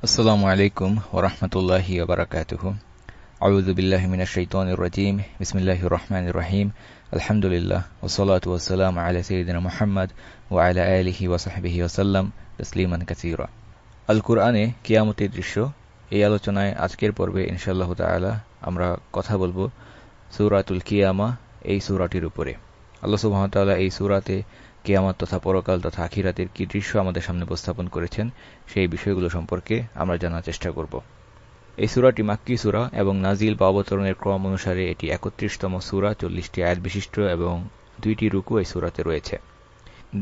আসসালামু আলাইকুম ওরহমতুল্লাহি ওবরাকাতুহ। আউযুবিল্লাহি মিনাশ শাইতানির রাজীম। বিসমিল্লাহির রহমানির রহিম। আলহামদুলিল্লাহ ওসলাতু ওয়াসসালামু আলা সাইয়্যিদিনা মুহাম্মদ ওয়া আলা আলিহি ওয়া সাহবিহি ওয়াসাল্লাম তাসলিমান কাসীরা। আল কুরআনে কিয়ামতের দৃশ্য, এই আলোচনায় আজকের পর্বে ইনশাআল্লাহ তাআলা আমরা কথা বলব সূরাতুল কিয়ামা, এই সূরাটির উপরে। আল্লাহ তাআলা এই সূরাতে কেয়ামত তথা পরকাল তথা আখিরাতের কি দৃশ্য আমাদের সামনে উপস্থাপন করেছেন, সেই বিষয়গুলো সম্পর্কে আমরা জানার চেষ্টা করব। এই সুরাটি মাক্কি সুরা এবং নাজিল বা অবতরণের ক্রম অনুসারে এটি একত্রিশতম সুরা, চল্লিশটি আয়াত বিশিষ্ট এবং দুইটি রুকু এই সুরাতে রয়েছে।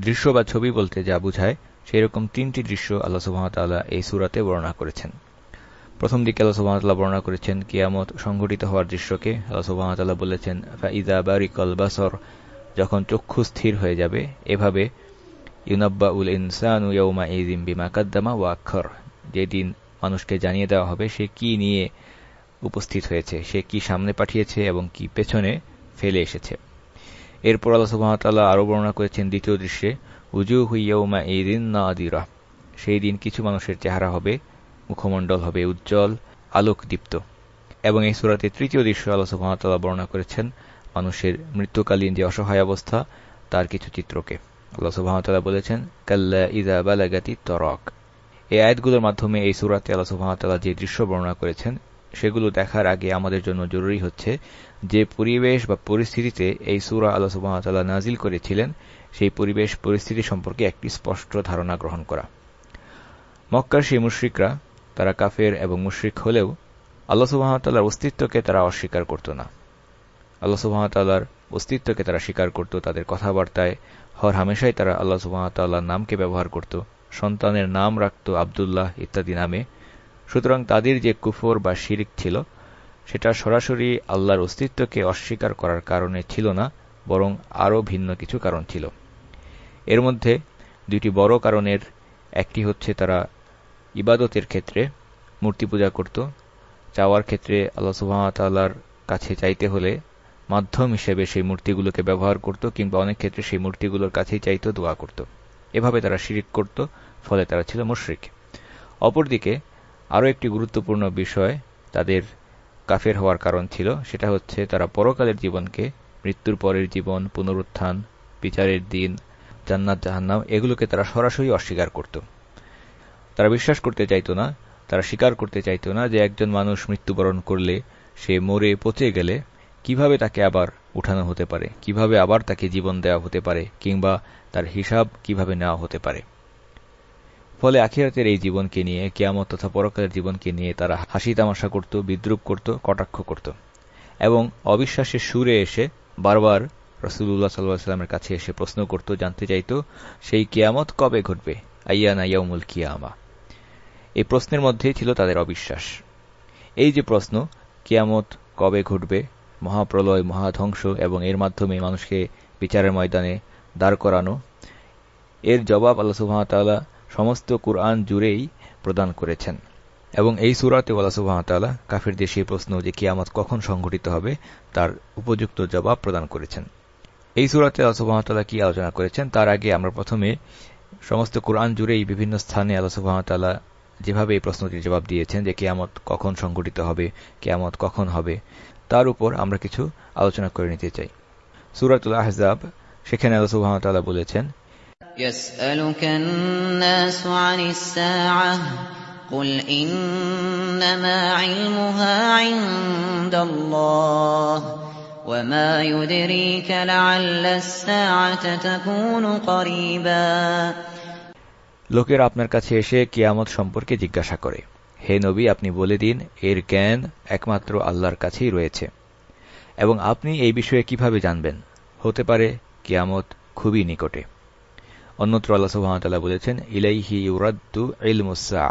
দৃশ্য বা ছবি বলতে যা বুঝায় সেই রকম তিনটি দৃশ্য আল্লাহ সুহামতাল্লাহ এই সুরাতে বর্ণনা করেছেন। প্রথম দিকে আল্লাহ সুহামতাল্লাহ বর্ণনা করেছেন, কিয়ামত সংঘটিত হওয়ার দৃশ্যকে। আল্লাহ সুহামতাল্লাহ বলেছেন ফাইদা বারিকল বাসর যখন চক্ষু স্থির হয়ে যাবে, এভাবে ইউনাব্বা উল ইনসানু ইয়ৌমা ইদিম বিমা কাদ্দামা ও আক্ষর যেদিন মানুষকে জানিয়ে দেওয়া হবে সে কি নিয়ে উপস্থিত হয়েছে, সে কি সামনে পাঠিয়েছে এবং কি পেছনে ফেলে এসেছে। এরপর আল্লাহ সুবাহতাল্লাহ আরও বর্ণনা করেছেন দ্বিতীয় দৃশ্যে উজু হুইয়ৌমা ইদিন না আদিরা সেই দিন কিছু মানুষের চেহারা হবে, মুখমণ্ডল হবে উজ্জ্বল, আলোকদীপ্ত। এবং এই সুরাতে তৃতীয় দৃশ্য আল্লাহ সুবাহতাল্লাহ বর্ণনা করেছেন মানুষের মৃত্যুকালীন যে অসহায় অবস্থা, তার কিছু চিত্রকে। আল্লাহ সুবাহতাল্লাহ বলেছেন, কাল্লা ইদা বালাগাতি তরক এই আয়াতগুলোর মাধ্যমে এই সুরাতে আল্লাহ সুবাহতাল্লাহ যে দৃশ্য বর্ণনা করেছেন, সেগুলো দেখার আগে আমাদের জন্য জরুরি হচ্ছে যে পরিবেশ বা পরিস্থিতিতে এই সুরা আল্লাহ সুবাহতাল্লাহ নাজিল করেছিলেন, সেই পরিবেশ পরিস্থিতি সম্পর্কে একটি স্পষ্ট ধারণা গ্রহণ করা। মক্কার সেই মুশ্রিকরা, তারা কাফের এবং মুশ্রিক হলেও আল্লাহ সুবাহতাল্লাহর অস্তিত্বকে তারা অস্বীকার করত না। আল্লাহ সুবাহতাল্লাহর অস্তিত্বকে তারা স্বীকার করত, তাদের কথাবার্তায়। হর হামেশাই তারা আল্লাহ সুবাহতাল্লাহর নামকে ব্যবহার করত। সন্তানের নাম রাখত আবদুল্লাহ ইত্যাদি নামে। সুতরাং তাদের যে কুফর বা শিরিক ছিল, সেটা সরাসরি আল্লাহর অস্তিত্বকে অস্বীকার করার কারণে ছিল না, বরং আরও ভিন্ন কিছু কারণ ছিল। এর মধ্যে দুইটি বড় কারণের, একটি হচ্ছে তারা ইবাদতের ক্ষেত্রে মূর্তি পূজা করত। চাওয়ার ক্ষেত্রে আল্লাহ সুবাহতাল্লাহর কাছে চাইতে হলে মাধ্যম হিসেবে সেই মূর্তিগুলোকে ব্যবহার করত কিংবা অনেক ক্ষেত্রে সেই মূর্তিগুলোর কাছেই চাইত, দোয়া করত। এভাবে তারা শিরিক করত, ফলে তারা ছিল মুশ্রিক। অপরদিকে আরও একটি গুরুত্বপূর্ণ বিষয় তাদের কাফের হওয়ার কারণ ছিল, সেটা হচ্ছে তারা পরকালের জীবনকে, মৃত্যুর পরের জীবন, পুনরুত্থান, বিচারের দিন, জান্নাত, জাহান্নাম, এগুলোকে তারা সরাসরি অস্বীকার করত। তারা বিশ্বাস করতে চাইত না, তারা স্বীকার করতে চাইত না যে একজন মানুষ মৃত্যুবরণ করলে সে মরে পচে গেলে কীভাবে তাকে আবার উঠানো হতে পারে? কীভাবে আবার তাকে জীবন দেওয়া হতে পারে? কিংবা তার হিসাব কীভাবে নেওয়া হতে পারে? ফলে আখিরাতের এই জীবনকে নিয়ে, কেয়ামত তথা পরকালের জীবনকে নিয়ে তারা হাসি তামাশা করত, বিদ্রুপ করত, কটাক্ষ করত। এবং অবিশ্বাসের সুরে এসে বারবার রসুল্লাহ সাল্লাহামের কাছে এসে প্রশ্ন করত, জানতে চাইত, সেই কেয়ামত কবে ঘটবে? আইয়ানা ইয়ামুল কিয়ামা। এই প্রশ্নের মধ্যেই ছিল তাদের অবিশ্বাস। এই যে প্রশ্ন, কেয়ামত কবে ঘটবে? মহাপ্রলয়, মহাধ্বংস এবং এর মাধ্যমে মানুষকে বিচারের ময়দানে দাঁড় করানো। এর জবাব আল্লাহ সুহামতাল্লাহ সমস্ত কোরআন জুড়েই প্রদান করেছেন। এবং এই সুরাতে আল্লাহ সুহামতাল্লাহ কাফিরদের সেই প্রশ্ন যে কিয়ামত কখন সংঘটিত হবে, তার উপযুক্ত জবাব প্রদান করেছেন। এই সুরাতে আল্লাহ সুহামতাল্লাহ কি আলোচনা করেছেন, তার আগে আমরা প্রথমে সমস্ত কোরআন জুড়েই বিভিন্ন স্থানে আল্লাহ সুহামতাল্লাহ যেভাবে এই প্রশ্নটির জবাব দিয়েছেন যে কেয়ামত কখন সংঘটিত হবে, কেয়ামত কখন হবে তার উপর আমরা কিছু আলোচনা করে নিতে চাই সুরাতুল আহজাব সেখানে আল্লাহ সুবহানাহু বলেছেন يسألك الناس عن الساعة قل إنما علمها عند الله وما يدريك لعل الساعة تكون قريبا লোকেরা আপনার কাছে এসে কিয়ামত সম্পর্কে জিজ্ঞাসা করে হে নবী আপনি বলে দিন এর জ্ঞান একমাত্র আল্লাহর কাছেই রয়েছে এবং আপনি এই বিষয়ে কিভাবে জানবেন হতে পারে কিয়ামত খুবই নিকটে অন্যত্র আল্লাহ সুহামতাল্লাহ বলেছেন ইলাইহি ইউরাদ্দু ইলমুসা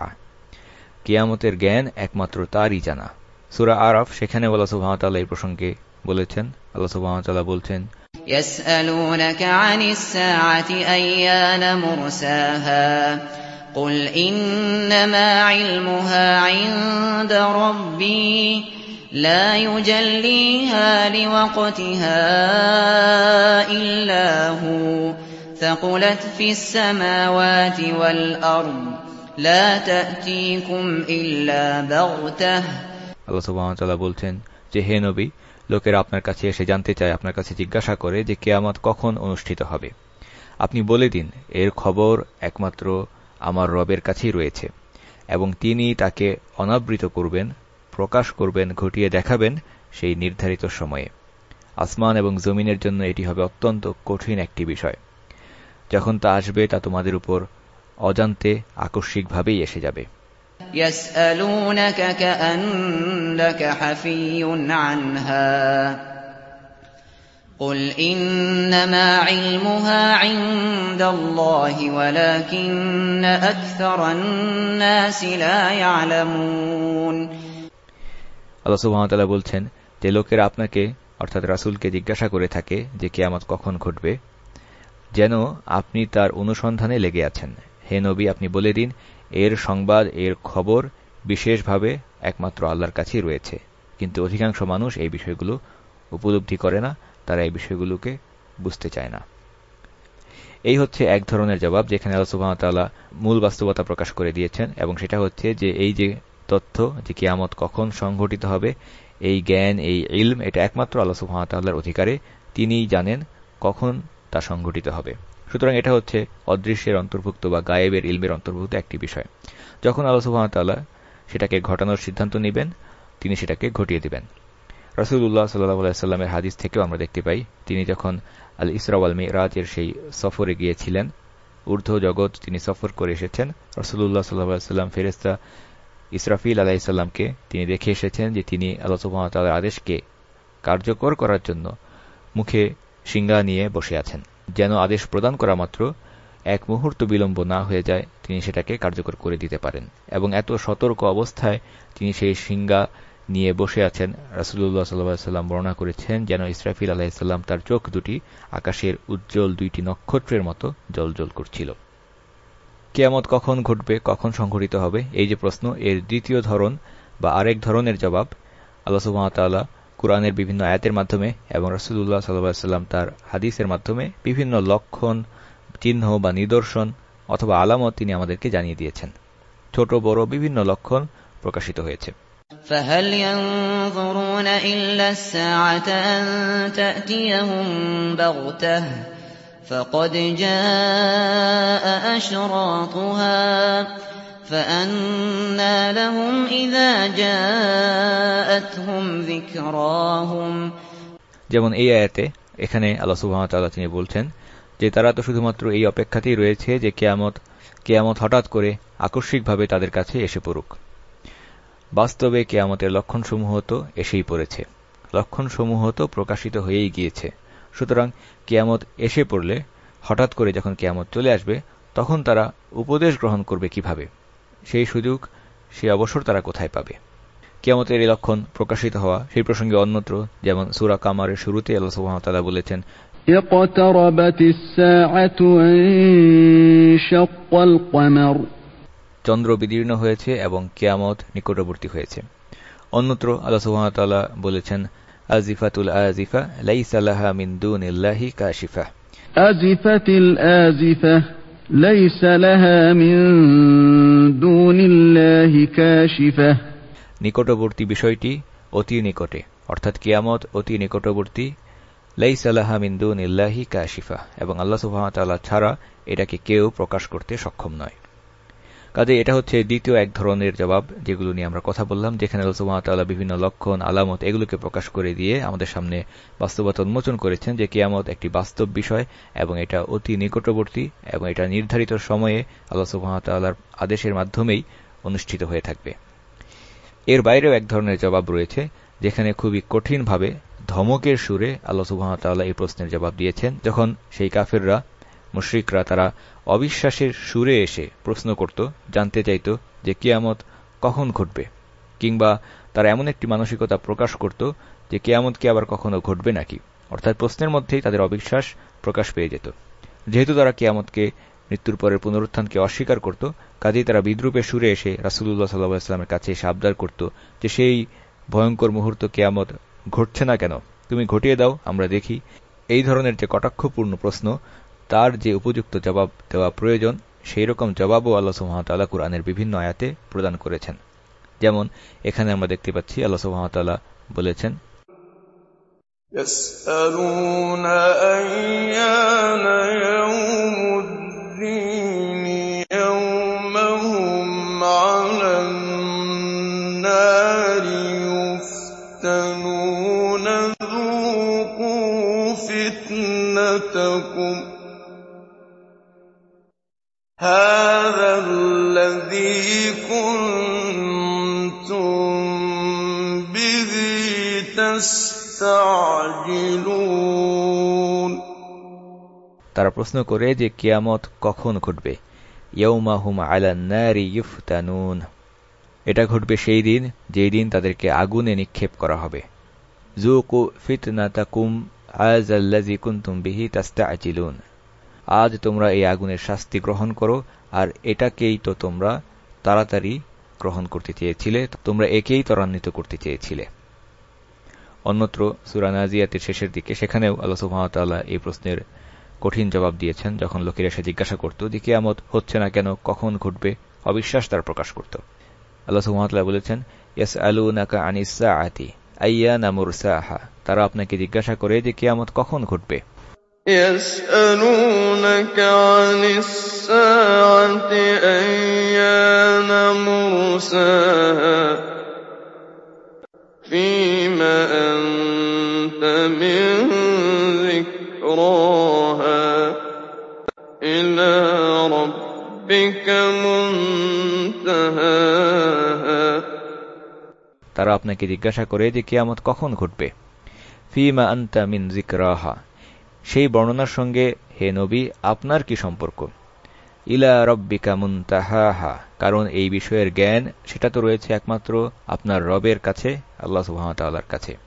কিয়ামতের জ্ঞান একমাত্র তারই জানা সুরা আরফ সেখানে আল্লাহ সুহামতাল্লাহ এই প্রসঙ্গে বলেছেন আল্লাহ সুহামতাল্লাহ বলছেন يسألونك عن الساعة أيان مرساها قل إنما علمها عند ربي لا يجليها لوقتها إلا هو ثقلت في السماوات والأرض لا تأتيكم إلا بغتة আল্লাহ সুবাহতাল্লাহ বলছেন যে হে নবী লোকেরা আপনার কাছে এসে জানতে চায় আপনার কাছে জিজ্ঞাসা করে যে কেয়ামত কখন অনুষ্ঠিত হবে আপনি বলে দিন এর খবর একমাত্র আমার রবের কাছেই রয়েছে এবং তিনি তাকে অনাবৃত করবেন প্রকাশ করবেন ঘটিয়ে দেখাবেন সেই নির্ধারিত সময়ে আসমান এবং জমিনের জন্য এটি হবে অত্যন্ত কঠিন একটি বিষয় যখন তা আসবে তা তোমাদের উপর অজান্তে আকস্মিকভাবেই এসে যাবে يسألونك كأنك حفي عنها قل إنما علمها عند الله ولكن أكثر الناس لا يعلمون আল্লাহ সুবহানাহু বলছেন যে লোকেরা আপনাকে অর্থাৎ রাসূলকে জিজ্ঞাসা করে থাকে যে কিয়ামত কখন ঘটবে যেন আপনি তার অনুসন্ধানে লেগে আছেন হে নবী আপনি বলে দিন এর সংবাদ এর খবর বিশেষভাবে একমাত্র আল্লাহর কাছেই রয়েছে কিন্তু অধিকাংশ মানুষ এই বিষয়গুলো উপলব্ধি করে না তারা এই বিষয়গুলোকে বুঝতে চায় না। এই হচ্ছে এক ধরনের জবাব যেখানে আল্লাহ মূল বাস্তবতা প্রকাশ করে দিয়েছেন এবং সেটা হচ্ছে যে এই যে তথ্য যে কিয়ামত কখন সংঘটিত হবে, এই জ্ঞান, এই ইলম, এটা একমাত্র আল্লাহ অধিকারে তিনিই জানেন কখন তা সংঘটিত হবে। সুতরাং এটা হচ্ছে অদৃশ্যের অন্তর্ভুক্ত বা গায়েবের ইলমের অন্তর্ভুক্ত একটি বিষয়। যখন আল্লাহ সেটাকে ঘটানোর সিদ্ধান্ত নেবেন, তিনি সেটাকে ঘটিয়ে দিবেন। রসুল্লাহ সাল্লাহ সাল্লামের হাদিস থেকেও আমরা দেখতে পাই, তিনি যখন আল ইসরাওয়াল মিরাজের সেই সফরে গিয়েছিলেন, ঊর্ধ্ব জগৎ তিনি সফর করে এসেছেন রসুল্লাহ সাল্লাহ সাল্লাম ফেরেস্তা ইসরাফিল আলাহিসাল্লামকে তিনি দেখে এসেছেন যে তিনি আল্লাহ সুবাহতাল্লাহর আদেশকে কার্যকর করার জন্য মুখে সিঙ্গা নিয়ে বসে আছেন। যেন আদেশ প্রদান করা মাত্র এক মুহূর্ত বিলম্ব না হয়ে যায়, তিনি সেটাকে কার্যকর করে দিতে পারেন। এবং এত সতর্ক অবস্থায় তিনি সেই সিঙ্গা নিয়ে বসে আছেন। রাসুল্লাহ সাল্লাম বর্ণনা করেছেন যেন ইসরাফিল আলাহিসাল্লাম তার চোখ দুটি আকাশের উজ্জ্বল দুইটি নক্ষত্রের মতো জলজল করছিল। কেয়ামত কখন ঘটবে, কখন সংঘটিত হবে, এই যে প্রশ্ন, এর দ্বিতীয় ধরন বা আরেক ধরনের জবাব আল্লাহ সুবাহতাল্লাহ কোরআনের বিভিন্ন আয়াতের মাধ্যমে এবং রসুল্লাহ সাল্লাম তার হাদিসের মাধ্যমে বিভিন্ন লক্ষণ, চিহ্ন বা নিদর্শন অথবা আলামত তিনি আমাদেরকে জানিয়ে দিয়েছেন। ছোট, বড় বিভিন্ন লক্ষণ প্রকাশিত হয়েছে। فهل ينظرون إلا الساعة أن تأتيهم بغتة فقد جاء أشراطها فأنى لهم إذا جاءتهم ذكراهم যেমন এই আয়াতে এখানে আল্লাহ সুবাহতাল্লাহ তিনি বলছেন যে তারা তো শুধুমাত্র এই অপেক্ষাতেই রয়েছে যে কেয়ামত কেয়ামত হঠাৎ করে আকস্মিকভাবে তাদের কাছে এসে পড়ুক বাস্তবে কেয়ামতের লক্ষণসমূহ তো এসেই পড়েছে লক্ষণসমূহ তো প্রকাশিত হয়েই গিয়েছে সুতরাং কেয়ামত এসে পড়লে হঠাৎ করে যখন কেয়ামত চলে আসবে তখন তারা উপদেশ গ্রহণ করবে কিভাবে সেই সুযোগ সেই অবসর তারা কোথায় পাবে কেয়ামতের এই লক্ষণ প্রকাশিত হওয়া সেই প্রসঙ্গে অন্যত্র যেমন সুরা কামারের শুরুতে আল্লাহ সুহামতাল্লাহ বলেছেন اقتربت الساعة وانشق القمر চন্দ্র বিদীর্ণ হয়েছে এবং কেয়ামত নিকটবর্তী হয়েছে অন্যত্র আল্লাহ সুহামতাল্লাহ বলেছেন আজিফাতুল আজিফা লাইসালাহা মিন দুনিল্লাহি কাশিফা أزفت الآزفة ليس لها من دون الله كاشفة নিকটবর্তী বিষয়টি অতি নিকটে অর্থাৎ কিয়ামত অতি নিকটবর্তী লাইসালাহা মিন্দু নিল্লাহি কাশিফা এবং আল্লাহ সুহামতাল্লাহ ছাড়া এটাকে কেউ প্রকাশ করতে সক্ষম নয় কাজে এটা হচ্ছে দ্বিতীয় এক ধরনের জবাব যেগুলো নিয়ে আমরা কথা বললাম, যেখানে আল্লাহ বিভিন্ন লক্ষণ, আলামত এগুলোকে প্রকাশ করে দিয়ে আমাদের সামনে বাস্তবতা উন্মোচন করেছেন যে কিয়ামত একটি বাস্তব বিষয় এবং এটা অতি নিকটবর্তী এবং এটা নির্ধারিত সময়ে আল্লাহ আদেশের মাধ্যমেই অনুষ্ঠিত হয়ে থাকবে। এর বাইরেও এক ধরনের জবাব রয়েছে, যেখানে খুবই কঠিনভাবে ধমকের সুরে আল্লাহ সুবাহতাল্লাহ এই প্রশ্নের জবাব দিয়েছেন, যখন সেই কাফেররা মুশ্রিকরা তারা অবিশ্বাসের সুরে এসে প্রশ্ন করত, জানতে চাইত যে কিয়ামত কখন ঘটবে, কিংবা তারা এমন একটি মানসিকতা প্রকাশ করত যে কেয়ামত কি আবার কখনো ঘটবে নাকি। অর্থাৎ প্রশ্নের মধ্যেই তাদের অবিশ্বাস প্রকাশ পেয়ে যেত। যেহেতু তারা কেয়ামতকে মৃত্যুর পরের পুনরুত্থানকে অস্বীকার করত, কাজেই তারা বিদ্রুপের সুরে এসে রাসুল্লাহ সাল্লাহ ইসলামের কাছে এসে আবদার করত যে সেই ভয়ঙ্কর মুহূর্ত কেয়ামত ঘটছে না কেন, তুমি ঘটিয়ে দাও, আমরা দেখি। এই ধরনের যে কটাক্ষপূর্ণ প্রশ্ন তার যে উপযুক্ত জবাব দেওয়া প্রয়োজন সেই রকম জবাবও আল্লাহ সুহামতাল্লাহ কুরআনের বিভিন্ন আয়াতে প্রদান করেছেন যেমন এখানে আমরা দেখতে পাচ্ছি আল্লাহ সুহামতাল্লাহ বলেছেন يسألون أيان يوم الدين هذا الذي كنتم به تستعجلون তারা প্রশ্ন করে যে কিয়ামত কখন ঘটবে ইয়ৌমাহুম আলান্নারি ইউফতানুন এটা ঘটবে সেই দিন যেই দিন তাদেরকে আগুনে নিক্ষেপ করা হবে জুকু ফিতনাতাকুম আজ আল্লাজি কুন্তুম বিহি তাস্তা আচিলুন আজ তোমরা এই আগুনের শাস্তি গ্রহণ করো, আর এটাকেই তো তোমরা তাড়াতাড়ি গ্রহণ করতে চেয়েছিলে, তোমরা একেই ত্বরান্বিত করতে চেয়েছিলে। অন্যত্র সুরানাজিয়াতের শেষের দিকে সেখানেও আল্লাহ এই প্রশ্নের কঠিন জবাব দিয়েছেন, যখন লোকেরা সে জিজ্ঞাসা করত, যে কিয়ামত হচ্ছে না কেন, কখন ঘটবে? অবিশ্বাস তার প্রকাশ করত। আল্লাহ বলেছেন ইয়াস আলু নাকা আনিসা আতি আইয়া নামুর সাহা তারা আপনাকে জিজ্ঞাসা করে যে কিয়ামত কখন ঘটবে। يسألونك عن الساعة أيان مرساها فيم أنت من ذكراها إلى ربك منتهاها তারা আপনাকে জিজ্ঞাসা করে যে কিয়ামত কখন ঘটবে ফিমা আন্তা মিন জিকরাহা সেই বর্ণনার সঙ্গে হে নবী আপনার কি সম্পর্ক? ইলা রব্বিকা মুনতাহা কারণ এই বিষয়ের জ্ঞান সেটা তো রয়েছে একমাত্র আপনার রবের কাছে আল্লাহ সুবাহতাল্লার কাছে।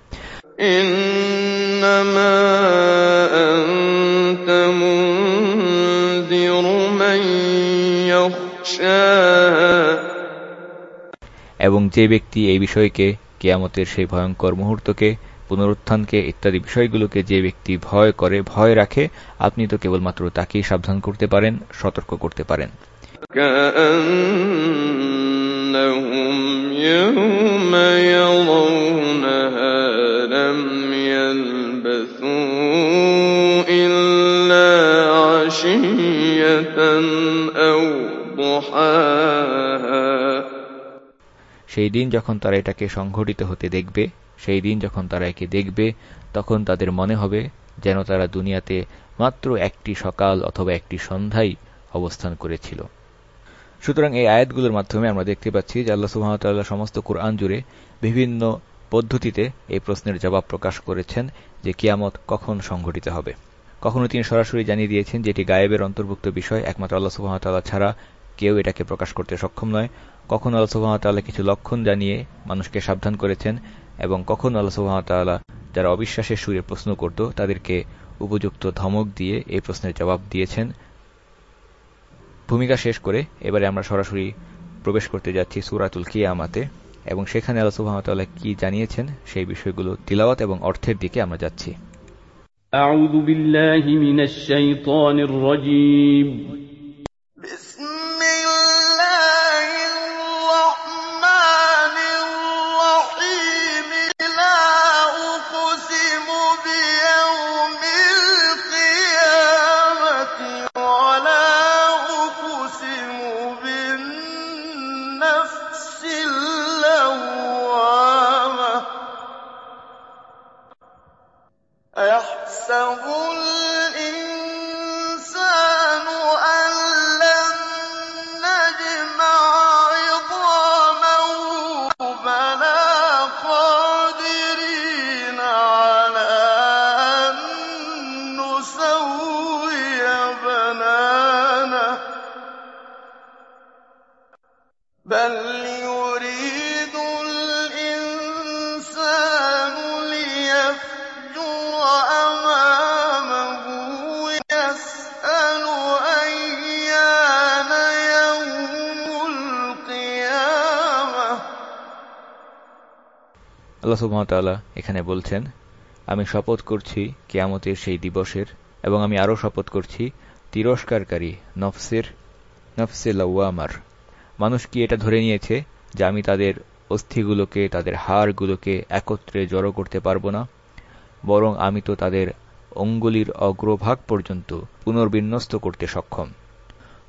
এবং যে ব্যক্তি এই বিষয়কে কেয়ামতের সেই ভয়ঙ্কর মুহূর্তকে পুনরুত্থানকে ইত্যাদি বিষয়গুলোকে যে ব্যক্তি ভয় করে ভয় রাখে আপনি তো কেবলমাত্র তাকেই সাবধান করতে পারেন সতর্ক করতে পারেন كأنهم يوم يرونها لم يلبثوا إلا عشية أو ضحاها সেই দিন যখন তারা এটাকে সংঘটিত হতে দেখবে, সেই দিন যখন তারা একে দেখবে, তখন তাদের মনে হবে যেন তারা দুনিয়াতে মাত্র একটি সকাল অথবা একটি সন্ধ্যায় অবস্থান করেছিল। সুতরাং এই আয়াতগুলোর মাধ্যমে আমরা দেখতে পাচ্ছি যে আল্লাহ সুহামতাল্লাহ সমস্ত কোরআন জুড়ে বিভিন্ন পদ্ধতিতে এই প্রশ্নের জবাব প্রকাশ করেছেন যে কিয়ামত কখন সংঘটিত হবে। কখনো তিনি সরাসরি জানিয়ে দিয়েছেন যে এটি গায়েবের অন্তর্ভুক্ত বিষয়, একমাত্র আল্লাহ সুহামতাল্লাহ ছাড়া কেউ এটাকে প্রকাশ করতে সক্ষম নয় কখন আল্লাহ সুহামতাল্লাহ কিছু লক্ষণ জানিয়ে মানুষকে সাবধান করেছেন এবং কখন আল্লাহ সুহামতাল্লাহ যারা অবিশ্বাসের সুরে প্রশ্ন করত তাদেরকে উপযুক্ত ধমক দিয়ে এই প্রশ্নের জবাব দিয়েছেন ভূমিকা শেষ করে এবারে আমরা সরাসরি প্রবেশ করতে যাচ্ছি সুরাতুল কিয়ামাতে এবং সেখানে আল্লাহ সুহামতাল্লাহ কি জানিয়েছেন সেই বিষয়গুলো তিলাওয়াত এবং অর্থের দিকে আমরা যাচ্ছি أعوذ بالله من الشيطان الرجيم بسم আল্লাহ সুহামতাল্লাহ এখানে বলছেন, আমি শপথ করছি কেয়ামতের সেই দিবসের এবং আমি আরও শপথ করছি তিরস্কারকারী নফসের, নফসে লাওয়ামার। মানুষ কি এটা ধরে নিয়েছে যে আমি তাদের অস্থিগুলোকে, তাদের হাড়গুলোকে একত্রে জড়ো করতে পারব না, বরং আমি তো তাদের অঙ্গুলির অগ্রভাগ পর্যন্ত পুনর্বিন্যস্ত করতে সক্ষম।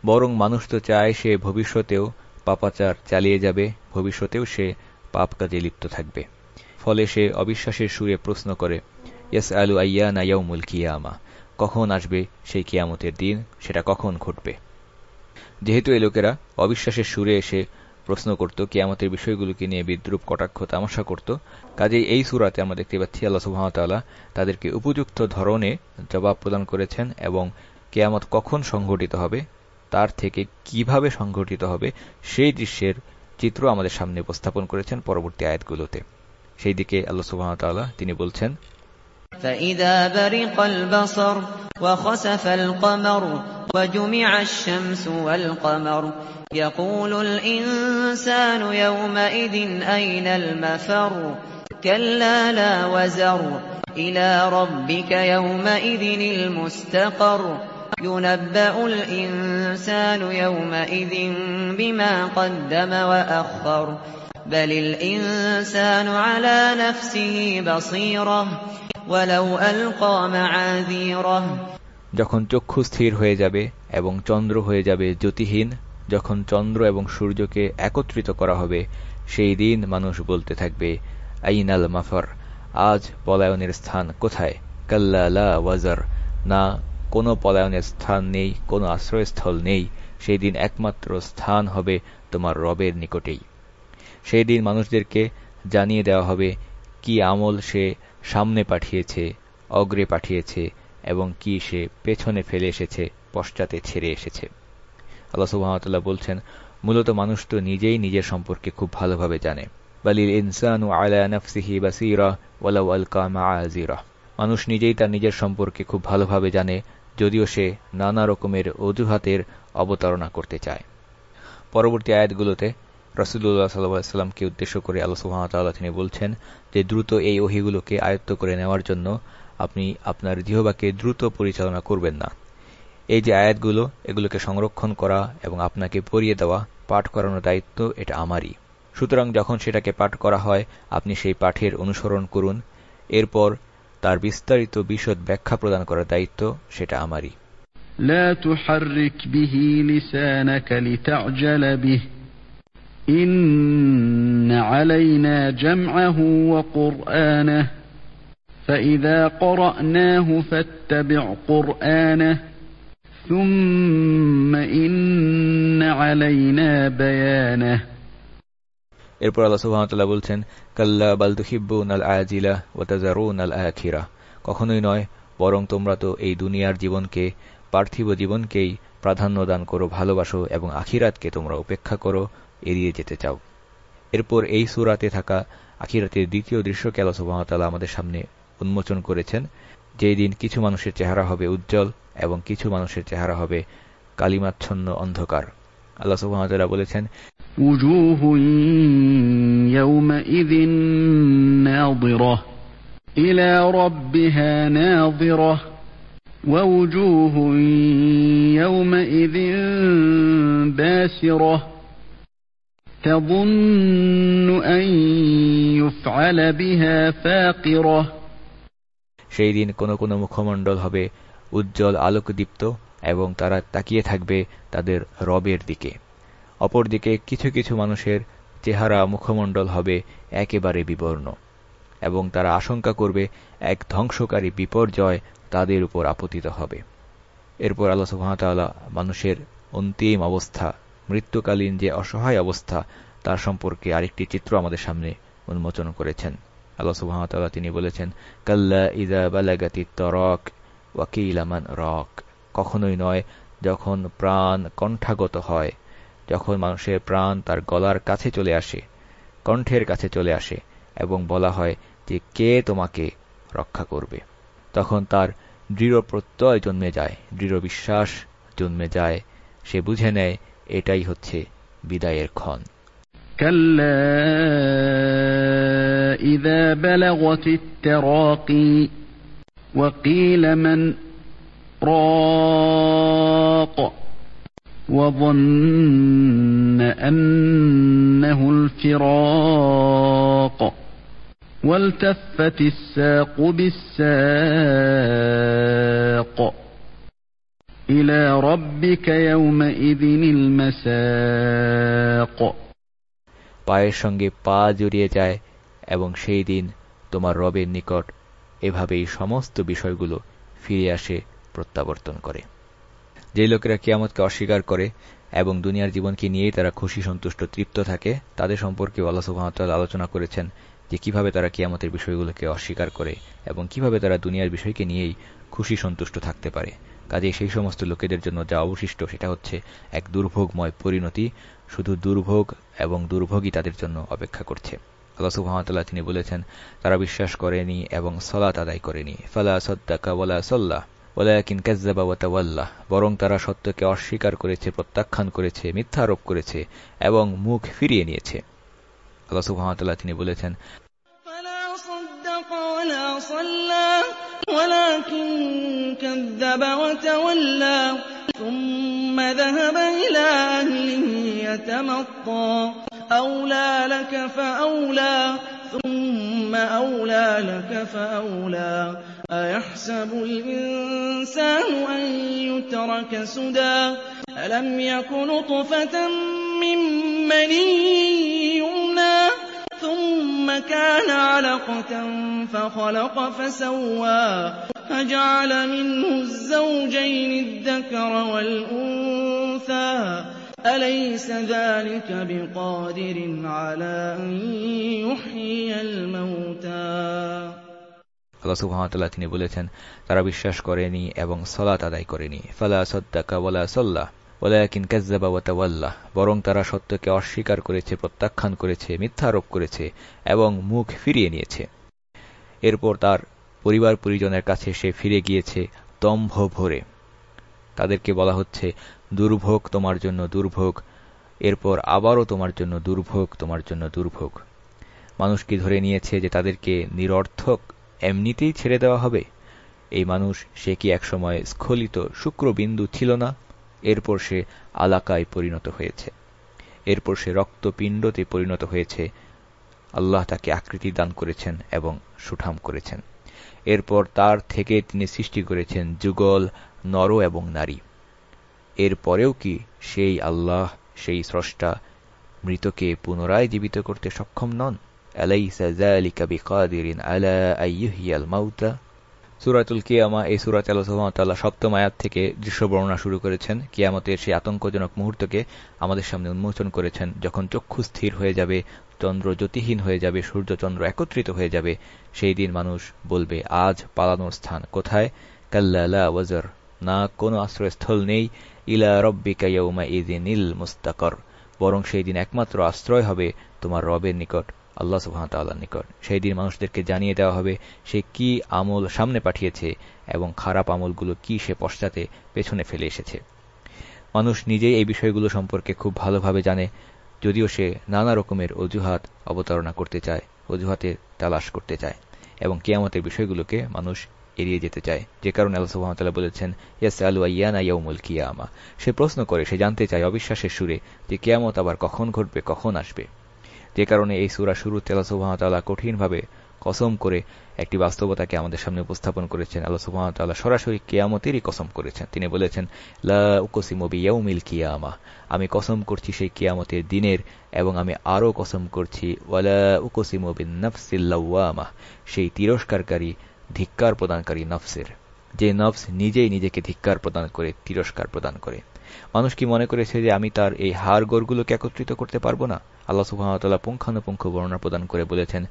বরং মানুষ তো চায় সে ভবিষ্যতেও পাপাচার চালিয়ে যাবে, ভবিষ্যতেও সে পাপ কাজে লিপ্ত থাকবে। ফলে সে অবিশ্বাসের সুরে প্রশ্ন করে ইয়াস আলু আইয়া নাইয়াউমুল কিয়ামা? কখন আসবে সেই কিয়ামতের দিন? সেটা কখন ঘটবে? যেহেতু এই লোকেরা অবিশ্বাসের সুরে এসে প্রশ্ন করত, কিয়ামতের বিষয়গুলোকে নিয়ে বিদ্রুপ কটাক্ষ, তামাশা করত, কাজেই এই সুরাতে আমরা দেখতে পাচ্ছি আল্লাহ সুহামতাল্লাহ তাদেরকে উপযুক্ত ধরনে জবাব প্রদান করেছেন এবং কেয়ামত কখন সংঘটিত হবে, তার থেকে কীভাবে সংঘটিত হবে, সেই দৃশ্যের চিত্র আমাদের সামনে উপস্থাপন করেছেন পরবর্তী আয়াতগুলোতে। সেই দিকে আল্লাহ সুবাহতাল্লাহ তিনি বলছেন فإذا برق البصر وخسف القمر وجمع الشمس والقمر يقول الإنسان يومئذ أين المفر كلا لا وزر إلى ربك يومئذ المستقر ينبأ الإنسان يومئذ بما قدم وأخر بل الإنسان على نفسه بصيرة ولو ألقى معاذيره যখন চক্ষু স্থির হয়ে যাবে এবং চন্দ্র হয়ে যাবে জ্যোতিহীন যখন চন্দ্র এবং সূর্যকে একত্রিত করা হবে সেই দিন মানুষ বলতে থাকবে আইনাল মাফর আজ পলায়নের স্থান কোথায় কাল্লা ওয়াজার না কোনো পলায়নের স্থান নেই কোনো আশ্রয়স্থল নেই সেই দিন একমাত্র স্থান হবে তোমার রবের নিকটেই সেই দিন মানুষদেরকে জানিয়ে দেওয়া হবে কি আমল সে সামনে পাঠিয়েছে, অগ্রে পাঠিয়েছে এবং কি সে পেছনে ফেলে এসেছে, পশ্চাতে ছেড়ে এসেছে। আল্লাহ সুহামতাল্লাহ বলছেন, মূলত মানুষ তো নিজেই নিজের সম্পর্কে খুব ভালোভাবে জানে। বালিল ইনসানু আলা বাসিরা ওয়ালাউ আলকা মাআজিরা। মানুষ নিজেই তার নিজের সম্পর্কে খুব ভালোভাবে জানে, যদিও সে নানা রকমের অজুহাতের অবতারণা করতে চায়। পরবর্তী আয়াতগুলোতে রসুল্লাহ সাল্লামকে উদ্দেশ্য করে আল্লাহ সুহামতাল্লাহ তিনি বলছেন যে দ্রুত এই ওহিগুলোকে আয়ত্ত করে নেওয়ার জন্য আপনি আপনার জিহবাকে দ্রুত পরিচালনা করবেন না এই যে আয়াতগুলো এগুলোকে সংরক্ষণ করা এবং আপনাকে পড়িয়ে দেওয়া পাঠ করানোর দায়িত্ব এটা আমারই সুতরাং যখন সেটাকে পাঠ করা হয় আপনি সেই পাঠের অনুসরণ করুন এরপর তার বিস্তারিত বিশদ ব্যাখ্যা প্রদান করার দায়িত্ব সেটা আমারই لا تحرك به لسانك لتعجل به إن علينا جمعه وقرآنه فإذا قرأناه فاتبع قرآنه ثم إن علينا بيانه এরপর আল্লাহ সুবহানাহু বলছেন কাল্লা বাল তুহিব্বুন আল আজিলা ওয়া তাযারুন আল আখিরা কখনোই নয় বরং তোমরা তো এই দুনিয়ার জীবনকে পার্থিব জীবনকেই প্রাধান্য দান করো ভালোবাসো এবং আখিরাতকে তোমরা উপেক্ষা করো এড়িয়ে যেতে চাও এরপর এই সুরাতে থাকা আখিরাতের দ্বিতীয় দৃশ্যকে আল্লাহ সুবহানাহু আমাদের সামনে উন্মোচন করেছেন যেই দিন কিছু মানুষের চেহারা হবে উজ্জ্বল এবং কিছু মানুষের চেহারা হবে কালিমাচ্ছন্ন অন্ধকার আল্লাহ সুবহানাহু বলেছেন وجوه يومئذ ناظرة إلى ربها ناظرة ووجوه يومئذ باسرة সেই দিন কোন কোন মুখমণ্ডল হবে উজ্জ্বল আলোকদীপ্ত এবং তারা তাকিয়ে থাকবে তাদের রবের দিকে। অপরদিকে কিছু কিছু মানুষের চেহারা মুখমণ্ডল হবে একেবারে বিবর্ণ এবং তারা আশঙ্কা করবে এক ধ্বংসকারী বিপর্যয় তাদের উপর আপতিত হবে। এরপর আল্লাহ মানুষের অন্তিম অবস্থা মৃত্যুকালীন যে অসহায় অবস্থা, তার সম্পর্কে আরেকটি চিত্র আমাদের সামনে উন্মোচন করেছেন। আল্লাহ সুহামতাল্লাহ তিনি বলেছেন, কাল্লা ইদা বালাগাতি তরক ওয়াকিলামান রক। কখনোই নয়, যখন প্রাণ কণ্ঠাগত হয়, যখন মানুষের প্রাণ তার গলার কাছে চলে আসে, কণ্ঠের কাছে চলে আসে এবং বলা হয় যে কে তোমাকে রক্ষা করবে। তখন তার দৃঢ় প্রত্যয় জন্মে যায়, দৃঢ় বিশ্বাস জন্মে যায়, সে বুঝে নেয় এটাই হচ্ছে বিদায়ের ক্ষণ كلا إذا بلغت التراقي وقيل من راق وظن أنه الفراق والتفت الساق بالساق পায়ের সঙ্গে পা জড়িয়ে যায় এবং সেই দিন তোমার রবের নিকট এভাবেই সমস্ত বিষয়গুলো ফিরে আসে, প্রত্যাবর্তন করে। যে লোকেরা কিয়ামতকে অস্বীকার করে এবং দুনিয়ার জীবনকে নিয়েই তারা খুশি, সন্তুষ্ট, তৃপ্ত থাকে, তাদের সম্পর্কে আল্লাহ আলোচনা করেছেন যে কীভাবে তারা কিয়ামতের বিষয়গুলোকে অস্বীকার করে এবং কীভাবে তারা দুনিয়ার বিষয়কে নিয়েই খুশি, সন্তুষ্ট থাকতে পারে। কাজে সেই সমস্ত লোকেদের জন্য যা অবশিষ্ট, সেটা হচ্ছে এক দুর্ভোগময় পরিণতি, শুধু দুর্ভোগ এবং দুর্ভোগই তাদের জন্য অপেক্ষা করছে। আল্লাহ তিনি বলেছেন, তারা বিশ্বাস করেনি এবং সলাত আদায় করেনি। ফালা সদ্দাকা ওয়ালা সল্লাহ বরং তারা সত্যকে অস্বীকার করেছে, প্রত্যাখ্যান করেছে, মিথ্যা আরোপ করেছে এবং মুখ ফিরিয়ে নিয়েছে। তিনি বলেছেন, ফালা كذب وتولى ثم ذهب إلى أهله يتمطى. أولى لك فأولى ثم أولى لك فأولى. أيحسب الإنسان أن يترك سدى؟ ألم يك نطفة من مني يمنى؟ ثم كان علقة فخلق فسوى. فجعل منه الزوجين الذكر والأنثى أليس ذلك بقادر على أن يحيي الموتى আল্লাহ সুহামতাল্লাহ তিনি বলেছেন তারা বিশ্বাস করেনি এবং সলাত আদায় করেনি ফালা সদ্দাকা ওয়ালা সল্লাহ ওলাকিন কাজ্জাবা ওয়াতাওয়াল্লাহ বরং তারা সত্যকে অস্বীকার করেছে প্রত্যাখ্যান করেছে মিথ্যা আরোপ করেছে এবং মুখ ফিরিয়ে নিয়েছে এরপর তার পরিবার পরিজনের কাছে সে ফিরে গিয়েছে দম্ভ ভরে। তাদেরকে বলা হচ্ছে, দুর্ভোগ তোমার জন্য দুর্ভোগ, এরপর আবারও তোমার জন্য দুর্ভোগ, তোমার জন্য দুর্ভোগ। মানুষ কি ধরে নিয়েছে যে তাদেরকে নিরর্থক এমনিতেই ছেড়ে দেওয়া হবে? এই মানুষ, সে কি একসময় স্খলিত শুক্রবিন্দু ছিল না? এরপর সে আলাকায় পরিণত হয়েছে। এরপর সে রক্তপিণ্ডতে পরিণত হয়েছে। আল্লাহ তাকে আকৃতি দান করেছেন এবং সুঠাম করেছেন। এরপর তার থেকে তিনি সৃষ্টি করেছেন যুগল, নর এবং নারী। এরপরেও কি সেই আল্লাহ, সেই স্রষ্টা মৃতকে পুনরায় জীবিত করতে সক্ষম নন? আলাইসা যালিকা বিকাদিরিন আলা আইয়ুহিয়াল মাউতা সুরাতুল কিয়ামা, এই সুরাত আল্লাহ সপ্তম আয়াত থেকে দৃশ্য বর্ণনা শুরু করেছেন। কিয়ামতের সেই আতঙ্কজনক মুহূর্তকে আমাদের সামনে উন্মোচন করেছেন। যখন চক্ষু স্থির হয়ে যাবে, চন্দ্র জ্যোতিহীন হয়ে যাবে, সূর্যচন্দ্র একত্রিত হয়ে যাবে, সেই দিন মানুষ বলবে, আজ পালানোর স্থান কোথায়? কাল্লা ওয়াজার, না কোনো আশ্রয়স্থল নেই, ইলা রব্বিকা ইয়ৌমা ইদিনিল মুস্তাকর। বরং সেই দিন একমাত্র আশ্রয় হবে তোমার রবের নিকট। আল্লাহ সুহামতাল্লাহ নিকট। সেই দিন মানুষদেরকে জানিয়ে দেওয়া হবে সে কি আমল সামনে পাঠিয়েছে এবং খারাপ আমলগুলো কি সে পশ্চাতে পেছনে ফেলে এসেছে। মানুষ নিজেই এই বিষয়গুলো সম্পর্কে খুব ভালোভাবে জানে, যদিও সে নানা রকমের অজুহাত অবতারণা করতে চায় অজুহাতের তালাশ করতে চায় এবং কেয়ামতের বিষয়গুলোকে মানুষ এড়িয়ে যেতে চায়। যে কারণে আল্লাহ সুহামতাল্লাহ বলেছেন ইয়াস আলু ইয়ানা ইয়াউমুল কিয়ামা। সে প্রশ্ন করে, সে জানতে চায় অবিশ্বাসের সুরে যে কেয়ামত আবার কখন ঘটবে, কখন আসবে। যে কারণে এই সুরা শুরুতে আল্লাহ সুবাহতাল্লাহ কঠিনভাবে কসম করে একটি বাস্তবতাকে আমাদের সামনে উপস্থাপন করেছেন। আল্লাহ সুবাহতাল্লাহ সরাসরি কেয়ামতেরই কসম করেছেন। তিনি বলেছেন, লা ইয়াউমিল কিয়ামা। আমি কসম করছি সেই কিয়ামতের দিনের এবং আমি আরও কসম করছি, ওয়ালা উকসিমবিন নফসিল্লাওয়ামা সেই তিরস্কারকারী, ধিক্কার প্রদানকারী নফসের। যে নফস নিজেই নিজেকে ধিক্কার প্রদান করে, তিরস্কার প্রদান করে। মানুষ কি মনে করেছে যে আমি তার এই হার গোরগুলোকে একত্রিত করতে পারব না? আল্লাহ সুহামতাল্লাহ পুঙ্খানুপুঙ্খ বর্ণনা প্রদান করে বলেছেন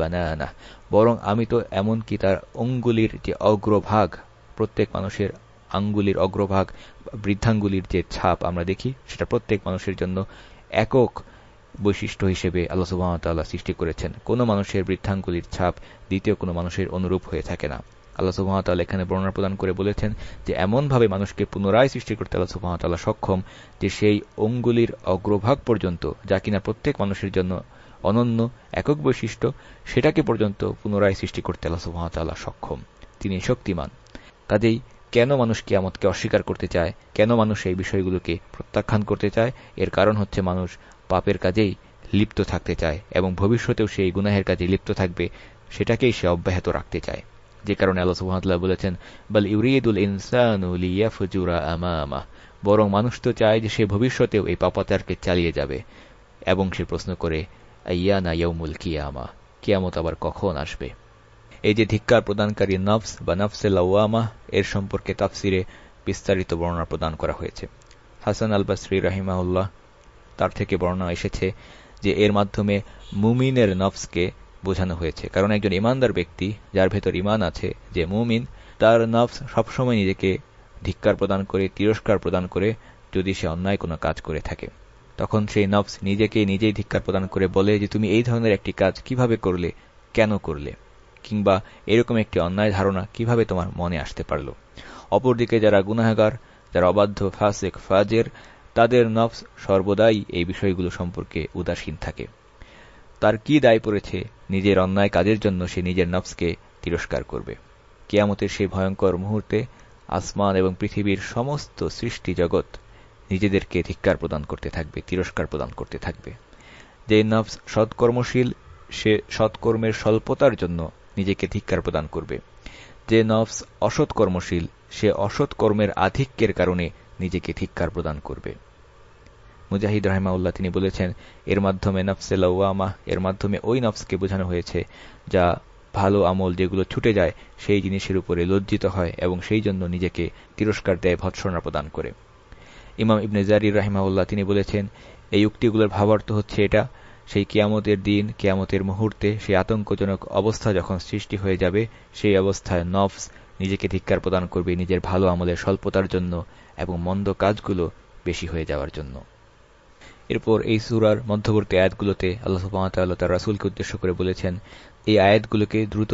বানানা। বরং আমি তো এমনকি তার অঙ্গুলির যে অগ্রভাগ, প্রত্যেক মানুষের আঙ্গুলির অগ্রভাগ, বৃদ্ধাঙ্গুলির যে ছাপ আমরা দেখি, সেটা প্রত্যেক মানুষের জন্য একক বৈশিষ্ট্য হিসেবে আল্লাহ সুবাহতাল্লাহ সৃষ্টি করেছেন। কোনো মানুষের বৃদ্ধাঙ্গুলির ছাপ দ্বিতীয় কোনো মানুষের অনুরূপ হয়ে থাকে না। আল্লাহ সুবাহতাল্লাহ এখানে বর্ণনা প্রদান করে বলেছেন যে এমনভাবে মানুষকে পুনরায় সৃষ্টি করতে আল্লাহ সুবাহতাল্লাহ সক্ষম যে সেই অঙ্গুলির অগ্রভাগ পর্যন্ত, যা কিনা প্রত্যেক মানুষের জন্য অনন্য, একক বৈশিষ্ট্য, সেটাকে পর্যন্ত পুনরায় সৃষ্টি করতে আল্লাহ সুবাহতাল্লাহ সক্ষম। তিনি শক্তিমান। কাজেই কেন মানুষ কিয়ামতকে অস্বীকার করতে চায়? কেন মানুষ এই বিষয়গুলোকে প্রত্যাখ্যান করতে চায়? এর কারণ হচ্ছে মানুষ পাপের কাজেই লিপ্ত থাকতে চায় এবং ভবিষ্যতেও সেই গুনাহের কাজে লিপ্ত থাকবে, সেটাকেই সে অব্যাহত রাখতে চায়। যে কারণে আল্লাহ সুহামতাল্লাহ বলেছেন, বল ইউরিদুল ইনসানুলিয়াফজুরা আমামা। বরং মানুষ তো চায় যে সে ভবিষ্যতেও এই পাপাতারকে চালিয়ে যাবে এবং সে প্রশ্ন করে, আইয়ানা ইয়ৌমুল কিয়ামা? কিয়ামত আবার কখন আসবে? এই যে ধিক্কার প্রদানকারী নফস বা নফসে লাউয়ামা এর সম্পর্কে তাফসিরে বিস্তারিত বর্ণনা প্রদান করা হয়েছে। হাসান আল বাসরি রাহিমাউল্লাহ তার থেকে বর্ণনা এসেছে যে এর মাধ্যমে মুমিনের নফসকে বোঝানো হয়েছে। কারণ একজন ইমানদার ব্যক্তি, যার ভেতর ইমান আছে, যে মুমিন, তার নফস সবসময় নিজেকে ধিক্কার প্রদান করে, তিরস্কার প্রদান করে, যদি সে অন্যায় কোনো কাজ করে থাকে। তখন সেই নফস নিজেকে নিজেই ধিক্কার প্রদান করে বলে যে, তুমি এই ধরনের একটি কাজ কীভাবে করলে, কেন করলে? কিংবা, এরকম একটি অন্যায় ধারণা কীভাবে তোমার মনে আসতে পারল? অপরদিকে যারা গুনাহাগার, যারা অবাধ্য, ফাসেক, ফাজের, তাদের নফস সর্বদাই এই বিষয়গুলো সম্পর্কে উদাসীন থাকে। তার কি দায় পড়েছে নিজের অন্যায় কাজের জন্য সে নিজের নফসকে তিরস্কার করবে। কেয়ামতের সেই ভয়ঙ্কর মুহূর্তে আসমান এবং পৃথিবীর সমস্ত সৃষ্টি জগৎ নিজেদেরকে ধিক্কার প্রদান করতে থাকবে, তিরস্কার প্রদান করতে থাকবে। যে নফস সৎকর্মশীল, সে সৎকর্মের স্বল্পতার জন্য নিজেকে ধিক্কার প্রদান করবে। যে নফস অসৎ কর্মশীল সে অসৎ কর্মের আধিক্যের কারণে নিজেকে ধিক্কার প্রদান করবে। মুজাহিদ রাহমাউল্লাহ তিনি বলেছেন, এর মাধ্যমে নফসে লওয়ামা, এর মাধ্যমে ওই নফসকে বোঝানো হয়েছে যা ভালো আমল যেগুলো ছুটে যায়, সেই জিনিসের উপরে লজ্জিত হয় এবং সেই জন্য নিজেকে তিরস্কার দেয়, ভৎসনা প্রদান করে। ইমাম ইবনে জারির রাহিমাউল্লাহ তিনি বলেছেন, এই উক্তিগুলোর ভাবার্থ হচ্ছে এটা, সেই কিয়ামতের দিন, কিয়ামতের মুহূর্তে, সেই আতঙ্কজনক অবস্থা যখন সৃষ্টি হয়ে যাবে, সেই অবস্থায় নফস নিজেকে ধিক্কার প্রদান করবে নিজের ভালো আমলের স্বল্পতার জন্য এবং মন্দ কাজগুলো বেশি হয়ে যাওয়ার জন্য। এরপর এই সুরার মধ্যবর্তী আয়াতগুলোতে আল্লাহ সুবাহতাল্লাহ তার রাসুলকে উদ্দেশ্য করে বলেছেন, এই আয়াতগুলোকে দ্রুত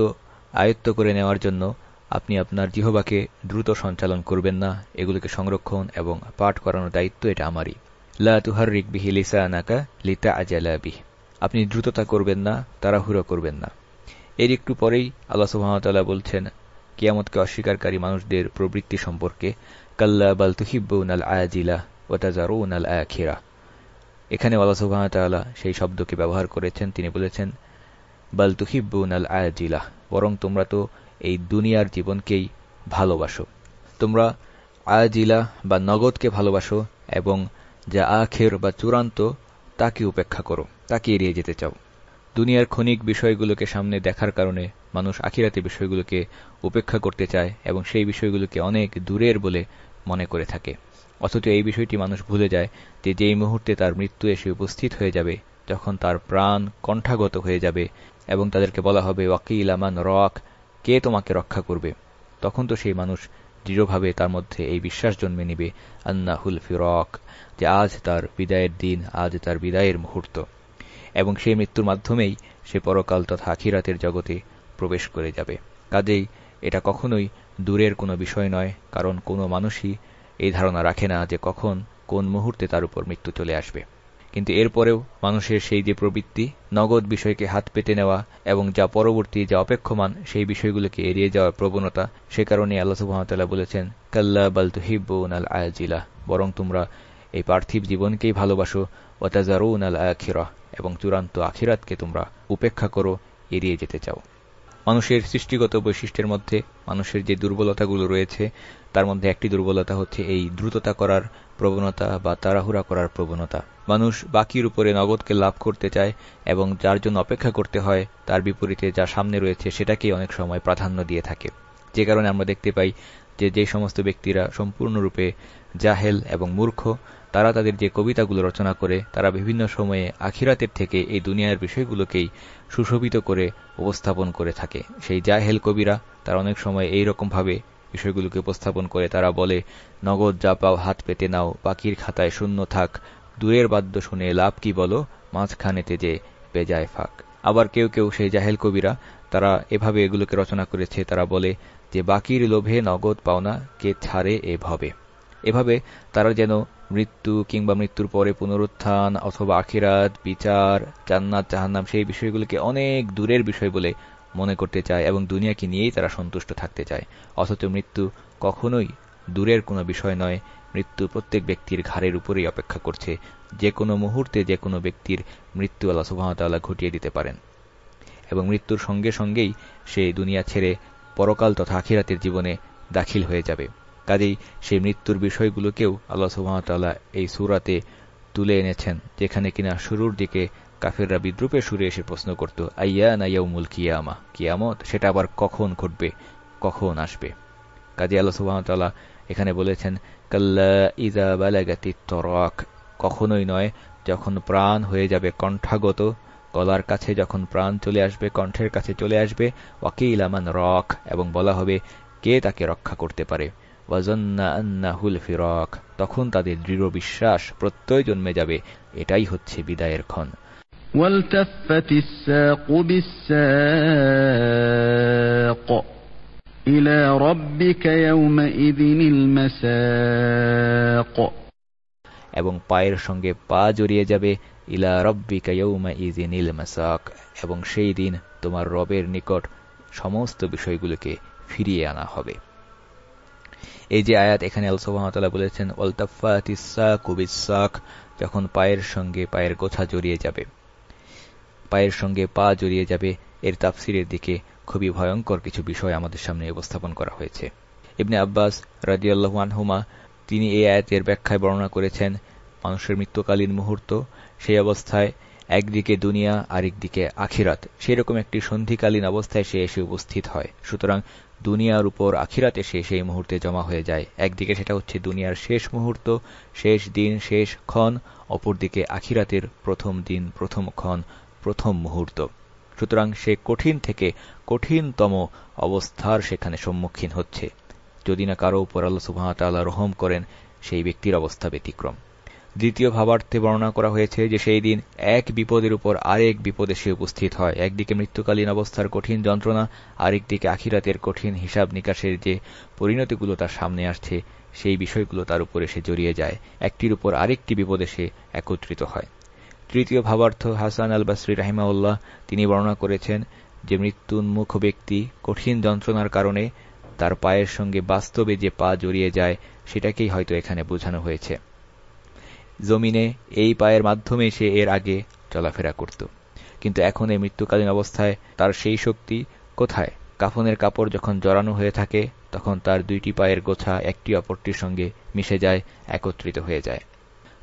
আয়ত্ত করে নেওয়ার জন্য আপনি আপনার জিহবাকে দ্রুত সঞ্চালন করবেন না। এগুলোকে সংরক্ষণ এবং পাঠ করানোর দায়িত্ব এটা আমারই। লা তুহার রিক বিহি লিসা আনাকা লিতা আজালা বিহ। আপনি দ্রুততা করবেন না, তাড়াহুড়ো করবেন না। এর একটু পরেই আল্লাহ সুহামতাল্লাহ বলছেন, কিয়ামতকে অস্বীকারী মানুষদের প্রবৃত্তি সম্পর্কে, কাল্লা বাল তুহিব্বুন আল আয়াজিলা ওয়াতাজারুন আল আখিরা। এখানে আল্লাহ সুবাহতাল্লাহ সেই শব্দকে ব্যবহার করেছেন। তিনি বলেছেন, বাল তুহিব্বুন আল আয়াজিলা বরং তোমরা তো এই দুনিয়ার জীবনকেই ভালোবাসো। তোমরা আয়াজিলা বা নগদকে ভালোবাসো এবং যা আখের বা চূড়ান্ত তাকে উপেক্ষা করো, তাকে এড়িয়ে যেতে চাও। দুনিয়ার ক্ষণিক বিষয়গুলোকে সামনে দেখার কারণে মানুষ আখিরাতে বিষয়গুলোকে উপেক্ষা করতে চায় এবং সেই বিষয়গুলোকে অনেক দূরের বলে মনে করে থাকে। অথচ এই বিষয়টি মানুষ ভুলে যায় যে যেই মুহূর্তে তার মৃত্যু এসে উপস্থিত হয়ে যাবে যখন তার প্রাণ কণ্ঠাগত হয়ে যাবে এবং তাদেরকে বলা হবে, ওয়াকিল আমান রক কে তোমাকে রক্ষা করবে? তখন তো সেই মানুষ দৃঢ়ভাবে তার মধ্যে এই বিশ্বাস জন্মে নিবে, আন্নাহুল ফিরক যে আজ তার বিদায়ের দিন, আজ তার বিদায়ের মুহূর্ত। এবং সেই মৃত্যুর মাধ্যমেই সে পরকাল তথা আখিরাতের জগতে প্রবেশ করে যাবে। কাজেই এটা কখনোই দূরের কোনো বিষয় নয়, কারণ কোনো মানুষই এই ধারণা রাখে না যে কখন কোন মুহূর্তে তার উপর মৃত্যু চলে আসবে। কিন্তু এরপরেও মানুষের সেই যে প্রবৃত্তি, নগদ বিষয়কে হাত পেতে নেওয়া এবং যা পরবর্তী যা অপেক্ষমান সেই বিষয়গুলোকে এড়িয়ে যাওয়ার প্রবণতা, সে কারণে আল্লাহ সুহামতাল্লাহ বলেছেন, কাল্লা বাল তুহিব্বুন আল আয়াজিলা বরং তোমরা এই পার্থিব জীবনকেই ভালোবাসো ওয়াতাজারুন আল আখিরা এবং চূড়ান্ত আখিরাতকে তোমরা উপেক্ষা করো, এড়িয়ে যেতে চাও। মানুষের সৃষ্টিগত বৈশিষ্ট্যের মধ্যে মানুষের যে দুর্বলতাগুলো রয়েছে তার মধ্যে একটি দুর্বলতা হচ্ছে এই দ্রুততা করার প্রবণতা বা তাড়াহুড়া করার প্রবণতা। মানুষ বাকির উপরে নগদকে লাভ করতে চায় এবং যার জন্য অপেক্ষা করতে হয়, তার বিপরীতে যা সামনে রয়েছে সেটাকেই অনেক সময় প্রাধান্য দিয়ে থাকে। যে কারণে আমরা দেখতে পাই যে যে সমস্ত ব্যক্তিরা সম্পূর্ণরূপে জাহেল এবং মূর্খ, তারা তাদের যে কবিতাগুলো রচনা করে, তারা বিভিন্ন সময়ে আখিরাতের থেকে এই দুনিয়ার বিষয়গুলোকেই সুশোভিত করে উপস্থাপন করে থাকে। সেই জাহেল কবিরা, তারা অনেক সময় এই রকমভাবে বিষয়গুলোকে উপস্থাপন করে তারা বলে, নগদ যা পাও হাত পেতে নাও, পাখির খাতায় শূন্য থাক। দূরের বাদ্য শুনে লাভ কি বলো? মাঝখানেতে যে বেজায় ফাঁক। আবার কেউ কেউ সেই জাহেল কবিরা, তারা এভাবে এগুলোকে রচনা করেছে, তারা বলে, যে বাকির লোভে নগদ পাওনা কে ছাড়ে এ ভবে? এভাবে তারা যেন মৃত্যু কিংবা মৃত্যুর পরে পুনরুত্থান অথবা আখিরাত, বিচার, জান্নাত, জাহান্নাম, সেই বিষয়গুলোকে অনেক দূরের বিষয় বলে মনে করতে চায় এবং দুনিয়াকে নিয়েই তারা সন্তুষ্ট থাকতে চায়। অথচ মৃত্যু কখনোই দূরের কোনো বিষয় নয়। মৃত্যু প্রত্যেক ব্যক্তির ঘাড়ের উপরেই অপেক্ষা করছে। যে কোনো মুহূর্তে যে কোনো ব্যক্তির মৃত্যু আল্লাহ সুবাহতাল্লাহ ঘটিয়ে দিতে পারেন। এবং মৃত্যুর সঙ্গে সঙ্গেই সে দুনিয়া ছেড়ে পরকাল তথা আখিরাতের জীবনে দাখিল হয়ে যাবে। কাজেই সেই মৃত্যুর বিষয়গুলোকেও আল্লাহ সুবাহতাল্লাহ এই সুরাতে তুলে এনেছেন, যেখানে কিনা শুরুর দিকে কাফেররা বিদ্রুপের সুরে এসে প্রশ্ন করত আইয়া না ইয়াউমুল কিয়ামা? কিয়ামত? সেটা আবার কখন ঘটবে? কখন আসবে? কাজী আল্লাহ সুবাহতাল্লাহ এখানে বলেছেন, কাল্লা ইজা বালাগাতি তরক। কখনোই নয়, যখন প্রাণ হয়ে যাবে কণ্ঠাগত, গলার কাছে যখন প্রাণ চলে আসবে, কণ্ঠের কাছে চলে আসবে, ওয়াকিল আমান রক। এবং বলা হবে, কে তাকে রক্ষা করতে পারে? তখন তাদের দৃঢ় বিশ্বাস প্রত্যয় জন্মে যাবে। এটাই হচ্ছে বিদায়ের ক্ষণ। والتفت الساق بالساق إلى ربك يومئذ المساق এবং পায়ের সঙ্গে পা জড়িয়ে যাবে ইলা রব্বিকা ইয়ৌমা ইজিনিল মাসাক এবং সেই দিন তোমার রবের নিকট সমস্ত বিষয়গুলোকে ফিরিয়ে আনা হবে এই যে আয়াত এখানে আলসোহামতাল্লাহ বলেছেন অলতাফাতিসা কুবিসাক যখন পায়ের সঙ্গে পায়ের গোছা জড়িয়ে যাবে পায়ের সঙ্গে পা জড়িয়ে যাবে, এর তাফসিরের দিকে খুবই ভয়ঙ্কর কিছু বিষয় আমাদের সামনে উপস্থাপন করা হয়েছে। ইবনে আব্বাস রাজিয়াল্লাহ আনহুমা, তিনি এই আয়াতের ব্যাখ্যায় বর্ণনা করেছেন, মানুষের মৃত্যুকালীন মুহূর্ত, সেই অবস্থায় একদিকে দুনিয়া, আরেকদিকে আখিরাত। সেরকম একটি সন্ধিকালীন অবস্থায় সে এসে উপস্থিত হয়। সুতরাং দুনিয়ার উপর আখিরাত এসে সেই মুহূর্তে জমা হয়ে যায়। একদিকে সেটা হচ্ছে দুনিয়ার শেষ মুহূর্ত, শেষ দিন, শেষ ক্ষণ, অপরদিকে আখিরাতের প্রথম দিন, প্রথম ক্ষণ প্রথম মুহূর্ত। সুতরাং সে কঠিন থেকে কঠিনতম অবস্থার সেখানে সম্মুখীন হচ্ছে। যদি না কারও উপর আল্লাহ সুবাহতাল্লাহ রহম করেন, সেই ব্যক্তির অবস্থা ব্যতিক্রম। দ্বিতীয় ভাবার্থে বর্ণনা করা হয়েছে যে সেই দিন এক বিপদের উপর আরেক বিপদে সে উপস্থিত হয়। একদিকে মৃত্যুকালীন অবস্থার কঠিন যন্ত্রণা, আরেকদিকে আখিরাতের কঠিন হিসাব নিকাশের যে পরিণতিগুলো তার সামনে আসছে, সেই বিষয়গুলো তার উপরে সে জড়িয়ে যায়। একটির উপর আরেকটি বিপদে সে একত্রিত হয়। তৃতীয় ভাবার্থ হাসান আল বাসরি রাহিমাউল্লাহ তিনি বর্ণনা করেছেন যে মৃত্যুন্মুখ ব্যক্তি কঠিন যন্ত্রণার কারণে তার পায়ের সঙ্গে বাস্তবে যে পা জড়িয়ে যায়, সেটাকেই হয়তো এখানে বোঝানো হয়েছে। জমিনে এই পায়ের মাধ্যমে সে এর আগে চলাফেরা করত। কিন্তু এখন এই মৃত্যুকালীন অবস্থায় তার সেই শক্তি কোথায়? কাফনের কাপড় যখন জড়ানো হয়ে থাকে, তখন তার দুইটি পায়ের গোছা একটি অপরটির সঙ্গে মিশে যায়, একত্রিত হয়ে যায়।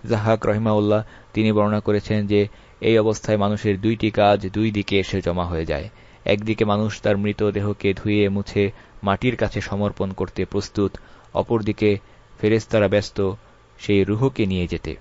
জাহাক রহিমাউল্লাহ তিনি বর্ণনা করেছেন যে, এই অবস্থায় মানুষের দুইটি কাজ দুই দিকে এসে জমা হয়ে যায়। একদিকে মানুষ তার মৃতদেহকে ধুয়ে মুছে মাটির কাছে সমর্পণ করতে প্রস্তুত, অপরদিকে ফেরেস্তারা ব্যস্ত সেই রুহকে নিয়ে যেতে।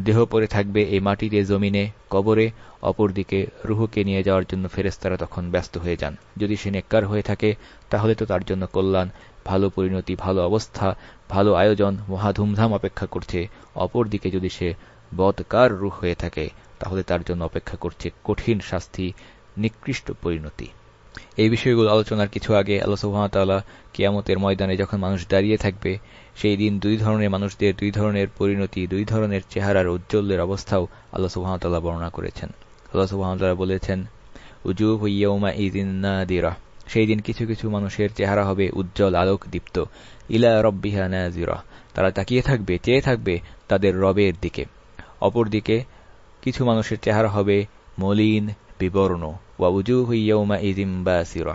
দেহ পরে থাকবে এই মাটিতে জমিনে, কবরে, অপরদিকে রুহকে নিয়ে যাওয়ার জন্য ফেরেস্তারা তখন ব্যস্ত হয়ে যান। যদি সে নেককার হয়ে থাকে, তাহলে তো তার জন্য কল্যাণ, ভালো পরিণতি, ভালো অবস্থা ভালো আয়োজন মহা ধুমধাম অপেক্ষা করছে। অপরদিকে যদি সে বদকার রুহ হয়ে থাকে, তাহলে তার জন্য অপেক্ষা করছে কঠিন শাস্তি, নিকৃষ্ট পরিণতি। এই বিষয়গুলো আলোচনার কিছু আগে আল্লাহ কিয়ামতের ময়দানে যখন মানুষ দাঁড়িয়ে থাকবে, সেই দিন দুই ধরনের মানুষদের, দুই ধরনের পরিণতি, দুই ধরনের চেহারার উজ্জ্বলের অবস্থাও আল্লাহ বর্ণনা করেছেন। আল্লাহ বলেছেন উজু হইয়া ইদিনা দিরা সেই দিন কিছু কিছু মানুষের চেহারা হবে উজ্জ্বল, আলোক, দীপ্ত। ইলা রব্বিহা নাজিরা। তারা তাকিয়ে থাকবে, চেয়ে থাকবে তাদের রবের দিকে। অপরদিকে কিছু মানুষের চেহারা হবে মলিন, বিবর্ণ। ওয়া উজু হুইয়মা ইজিম বাসিরা।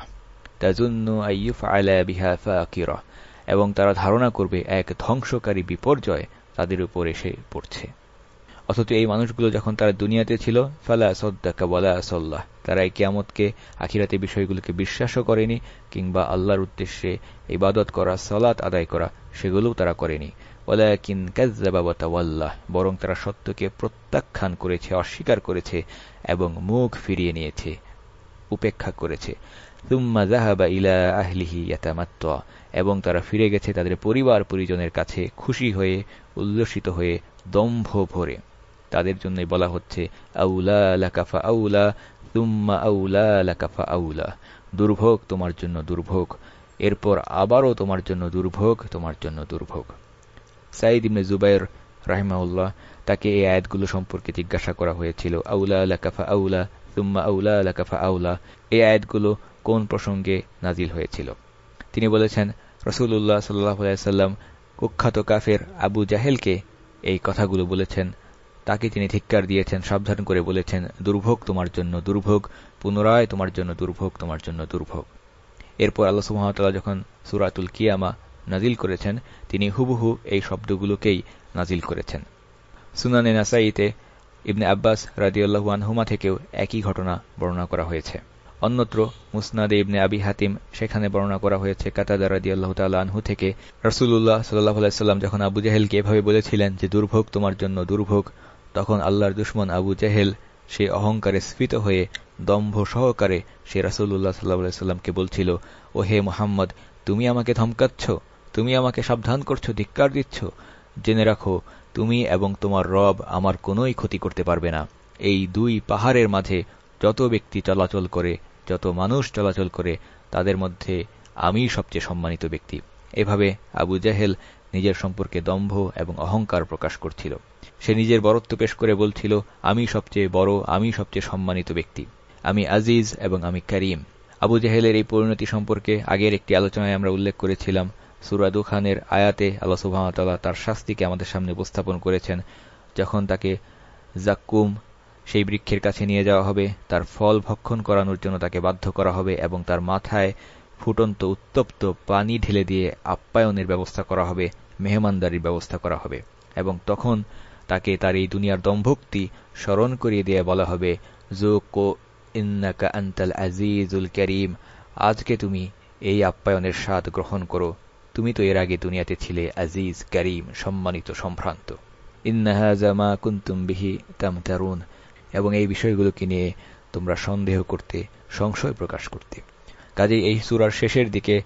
তাজুন্নু আইয়ুফ আলা বিহা ফাকিরা। এবং তারা ধারণা করবে এক ধ্বংসকারী বিপর্যয় তাদের উপর এসে পড়ছে। অথচ এই মানুষগুলো যখন তারা দুনিয়াতে ছিল, ফালা সদ্দাকা বলা সল্লাহ, তারা এই কিয়ামতকে, আখিরাতে বিষয়গুলোকে বিশ্বাসও করেনি, কিংবা আল্লাহর উদ্দেশ্যে ইবাদত করা সলাৎ আদায় করা, সেগুলোও তারা করেনি। বরং তারা সত্যকে প্রত্যাখ্যান করেছে, অস্বীকার করেছে এবং মুখ ফিরিয়ে নিয়েছে, উপেক্ষা করেছে। ইলা এবং তারা ফিরে গেছে তাদের পরিবার পরিজনের কাছে খুশি হয়ে, উল্লসিত হয়ে, দম্ভ ভরে। তাদের জন্য বলা হচ্ছে, আউলা লাকাফা আউলা তুম্মা আউলা লাকাফা আউলা দুর্ভোগ তোমার জন্য দুর্ভোগ, এরপর আবারও তোমার জন্য দুর্ভোগ, তোমার জন্য দুর্ভোগ। সাইদ ইবনে জুবাইর রাহিমাউল্লাহ তাকে এই আয়াতগুলো সম্পর্কে জিজ্ঞাসা করা হয়েছিল, আউলা লাকাফা আউলা তুম্মা আউলা লাকাফা আউলা এই আয়াতগুলো কোন প্রসঙ্গে নাজিল হয়েছিল? তিনি বলেছেন রসুল্লাহ সাল্লাহ সাল্লাম কুখ্যাত কাফের আবু জাহেলকে এই কথাগুলো বলেছেন তাকে তিনি ধিক্কার দিয়েছেন, সাবধান করে বলেছেন, দুর্ভোগ তোমার জন্য দুর্ভোগ, পুনরায় তোমার জন্য দুর্ভোগ, তোমার জন্য দুর্ভোগ। এরপর আল্লাহ সুহামতাল্লাহ যখন সুরাতুল কিয়ামা নাজিল করেছেন, তিনি হুবহু এই শব্দগুলোকেই নাজিল করেছেন। সুনানে নাসাইতে ইবনে আব্বাস রাজিউল্লাহু আনহুমা থেকেও একই ঘটনা বর্ণনা করা হয়েছে। অন্যত্র মুসনাদে ইবনে আবি হাতিম সেখানে বর্ণনা করা হয়েছে, কাতাদা রাদি আল্লাহ আনহু থেকে রসুল্লাহ সাল্লাহ আলাইসাল্লাম যখন আবু জাহেলকে এভাবে বলেছিলেন যে, দুর্ভোগ তোমার জন্য দুর্ভোগ তখন আল্লাহর দুশ্মন আবু জাহেল সে অহংকারে স্ফীত হয়ে দম্ভ সহকারে সে রাসুল্লাহ সাল্লাহ সাল্লামকে বলছিল ও হে মোহাম্মদ, তুমি আমাকে ধমকাচ্ছ? তুমি আমাকে সাবধান করছ, ধিক্কার দিচ্ছ? জেনে রাখো, তুমি এবং তোমার রব আমার কোনোই ক্ষতি করতে পারবে না। এই দুই পাহাড়ের মাঝে যত ব্যক্তি চলাচল করে, যত মানুষ চলাচল করে, তাদের মধ্যে আমি সবচেয়ে সম্মানিত ব্যক্তি। এভাবে আবু জাহেল নিজের সম্পর্কে দম্ভ এবং অহংকার প্রকাশ করছিল। সে নিজের বরত্ব পেশ করে বলছিল, আমি সবচেয়ে বড়, আমি সবচেয়ে সম্মানিত ব্যক্তি। আমি আজিজ এবং আমি করিম। আবু জাহেলের এই পরিণতি সম্পর্কে আগের একটি আলোচনায় আমরা উল্লেখ করেছিলাম। সুরাদু খানের আয়াতে আল্লাহ সুবাহতাল্লাহ তার শাস্তিকে আমাদের সামনে উপস্থাপন করেছেন। যখন তাকে জাক্কুম, সেই বৃক্ষের কাছে নিয়ে যাওয়া হবে, তার ফল ভক্ষণ করানোর জন্য তাকে বাধ্য করা হবে এবং তার মাথায় ফুটন্ত, উত্তপ্ত পানি ঢেলে দিয়ে আপ্যায়নের ব্যবস্থা করা হবে, মেহমানদারির ব্যবস্থা করা হবে। এবং তখন তাকে তার এই দুনিয়ার দম্ভক্তি স্মরণ করিয়ে দিয়ে বলা হবে জোকো ইন্নাকা আন্তাল আজিজুল করিম। আজকে তুমি এই আপ্যায়নের স্বাদ গ্রহণ করো। তুমি তো এর আগে দুনিয়াতে ছিলে আজিজ, করিম, সম্মানিত, সম্ভ্রান্ত। ইন্নাহাজামা কুন্তুম বিহি তামতারুন। এবং এই বিষয়গুলোকে নিয়ে তোমরা সন্দেহ করতে, সংশয় প্রকাশ করতে। কাজেই এই সুরার শেষের দিকে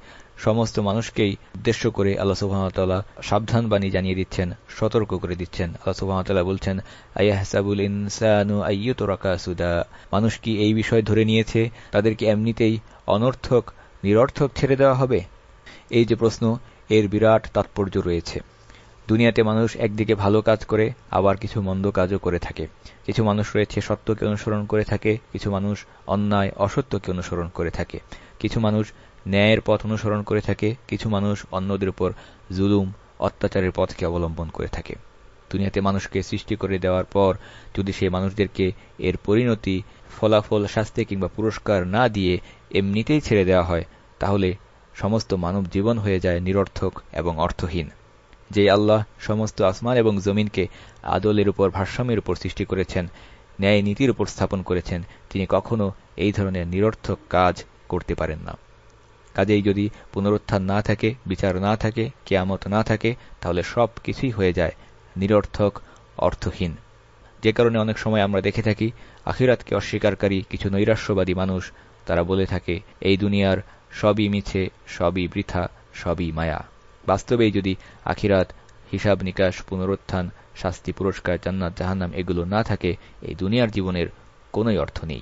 সমস্ত মানুষকেই উদ্দেশ্য করে আল্লাহ সুবাহতাল্লাহ সাবধান বাণী জানিয়ে দিচ্ছেন, সতর্ক করে দিচ্ছেন। আল্লাহ সুবাহতাল্লাহ বলছেন, আয়াহসাবুল ইনসানু আইয়ুতরাকা সুদা মানুষ কি এই বিষয় ধরে নিয়েছে? তাদেরকে এমনিতেই অনর্থক, নিরর্থক ছেড়ে দেওয়া হবে? এই যে প্রশ্ন, এর বিরাট তাৎপর্য রয়েছে। দুনিয়াতে মানুষ একদিকে ভালো কাজ করে, আবার কিছু মন্দ কাজও করে থাকে। কিছু মানুষ রয়েছে সত্যকে অনুসরণ করে থাকে, কিছু মানুষ অন্যায়, অসত্যকে অনুসরণ করে থাকে। কিছু মানুষ ন্যায়ের পথ অনুসরণ করে থাকে, কিছু মানুষ অন্যদের উপর জুলুম, অত্যাচারের পথকে অবলম্বন করে থাকে। দুনিয়াতে মানুষকে সৃষ্টি করে দেওয়ার পর যদি সেই মানুষদেরকে এর পরিণতি, ফলাফল, শাস্তি কিংবা পুরস্কার না দিয়ে এমনিতেই ছেড়ে দেওয়া হয়, তাহলে সমস্ত মানব জীবন হয়ে যায় নিরর্থক এবং অর্থহীন। যে আল্লাহ সমস্ত আসমান এবং জমিনকে আদলের উপর, ভারসাম্যের উপর সৃষ্টি করেছেন, ন্যায় নীতির উপর স্থাপন করেছেন, তিনি কখনো এই ধরনের নিরর্থক কাজ করতে পারেন না। কাজেই যদি পুনরুত্থান না থাকে, বিচার না থাকে, কেয়ামত না থাকে, তাহলে সব কিছুই হয়ে যায় নিরর্থক, অর্থহীন। যে কারণে অনেক সময় আমরা দেখে থাকি, আখিরাতকে অস্বীকারী কিছু নৈরাশ্যবাদী মানুষ, তারা বলে থাকে, এই দুনিয়ার সবই মিছে, সবই বৃথা, সবই মায়া। বাস্তবেই যদি আখিরাত, হিসাব নিকাশ, পুনরুত্থান, শাস্তি, পুরস্কার, জান্নাত, জাহান্নাম এগুলো না থাকে, এই দুনিয়ার জীবনের কোনোই অর্থ নেই।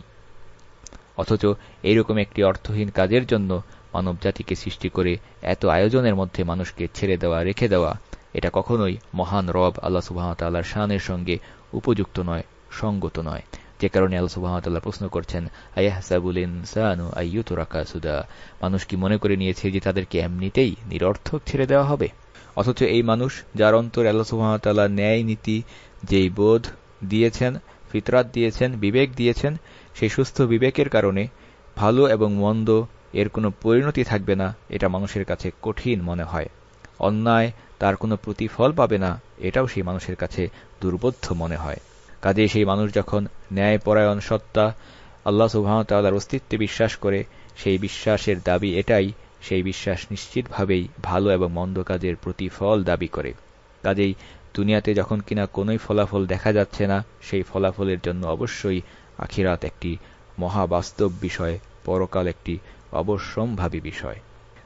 অথচ এইরকম একটি অর্থহীন কাজের জন্য মানবজাতিকে সৃষ্টি করে এত আয়োজনের মধ্যে মানুষকে ছেড়ে দেওয়া, রেখে দেওয়া, এটা কখনোই মহান রব আল্লাহ সুবাহতাল্লাহর শানের সঙ্গে উপযুক্ত নয়, সঙ্গত নয়। যে কারণে আল্লাহ সুবাহতাল্লাহ প্রশ্ন করছেন আইয়ুত সুদা? মানুষ কি মনে করে নিয়েছে যে তাদেরকে এমনিতেই নিরর্থক ছেড়ে দেওয়া হবে? অথচ এই মানুষ যার অন্তর আল্লাহ সুবাহতাল্লাহ ন্যায় নীতি, যেই বোধ দিয়েছেন, ফিতরাত দিয়েছেন, বিবেক দিয়েছেন, সেই সুস্থ বিবেকের কারণে ভালো এবং মন্দ এর কোনো পরিণতি থাকবে না, এটা মানুষের কাছে কঠিন মনে হয়। অন্যায় তার কোনো প্রতিফল পাবে না, এটাও সেই মানুষের কাছে দুর্বোধ্য মনে হয়। কাজে সেই মানুষ যখন ন্যায়পরায়ণ সত্তা, আল্লাহ সুবাহতাল্লাহর অস্তিত্বে বিশ্বাস করে, সেই বিশ্বাসের দাবি এটাই, সেই বিশ্বাস নিশ্চিতভাবেই ভালো এবং মন্দ কাজের প্রতিফল দাবি করে। কাজেই দুনিয়াতে যখন কিনা কোনোই ফলাফল দেখা যাচ্ছে না, সেই ফলাফলের জন্য অবশ্যই আখিরাত একটি মহাবাস্তব বিষয়, পরকাল একটি অবশ্যম্ভাবী বিষয়।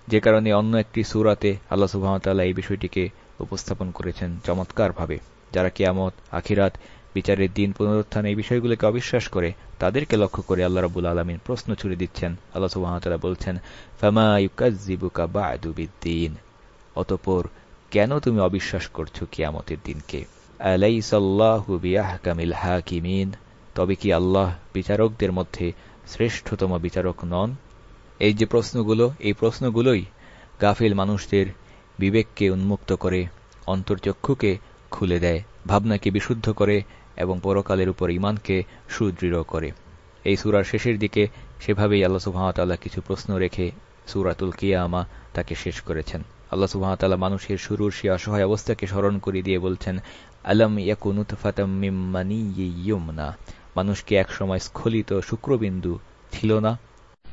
যে কারণে অন্য একটি সুরাতে আল্লাহ সুবাহতাল্লাহ এই বিষয়টিকে উপস্থাপন করেছেন চমৎকারভাবে। যারা কেয়ামত, আখিরাত, বিচারের দিন, পুনরুত্থান এই বিষয়গুলোকে অবিশ্বাস করে, তাদেরকে লক্ষ্য করে আল্লাহ রবুল আলমিন প্রশ্ন ছুড়ে দিচ্ছেন। আল্লাহ সুবাহতাল্লাহ বলছেন, ফামা ইউকাজিবুকা বাদুবিদ্দিন অতপর, কেন তুমি অবিশ্বাস করছ কিয়ামতের দিনকে? তবে কি আল্লাহ বিচারকদের মধ্যে শ্রেষ্ঠতম বিচারক নন? এই যে প্রশ্নগুলো, এই প্রশ্নগুলোই গাফিল মানুষদের বিবেককে উন্মুক্ত করে, অন্তর্চক্ষুকে খুলে দেয়, ভাবনাকে বিশুদ্ধ করে এবং পরকালের উপর ইমানকে সুদৃঢ় করে। এই সুরার শেষের দিকে সেভাবেই আল্লাহ সুহামতাল্লাহ কিছু প্রশ্ন রেখে সুরাতুল কিয়ামা তাকে শেষ করেছেন। আল্লাহ সুহামতাল্লাহ মানুষের শুরুর সে অসহায় অবস্থাকে স্মরণ করে দিয়ে বলছেন, আলম ইয়াকুনুতফাতামিম্মানিয়ুমনা মানুষকে এক সময় স্খলিত শুক্রবিন্দু ছিল না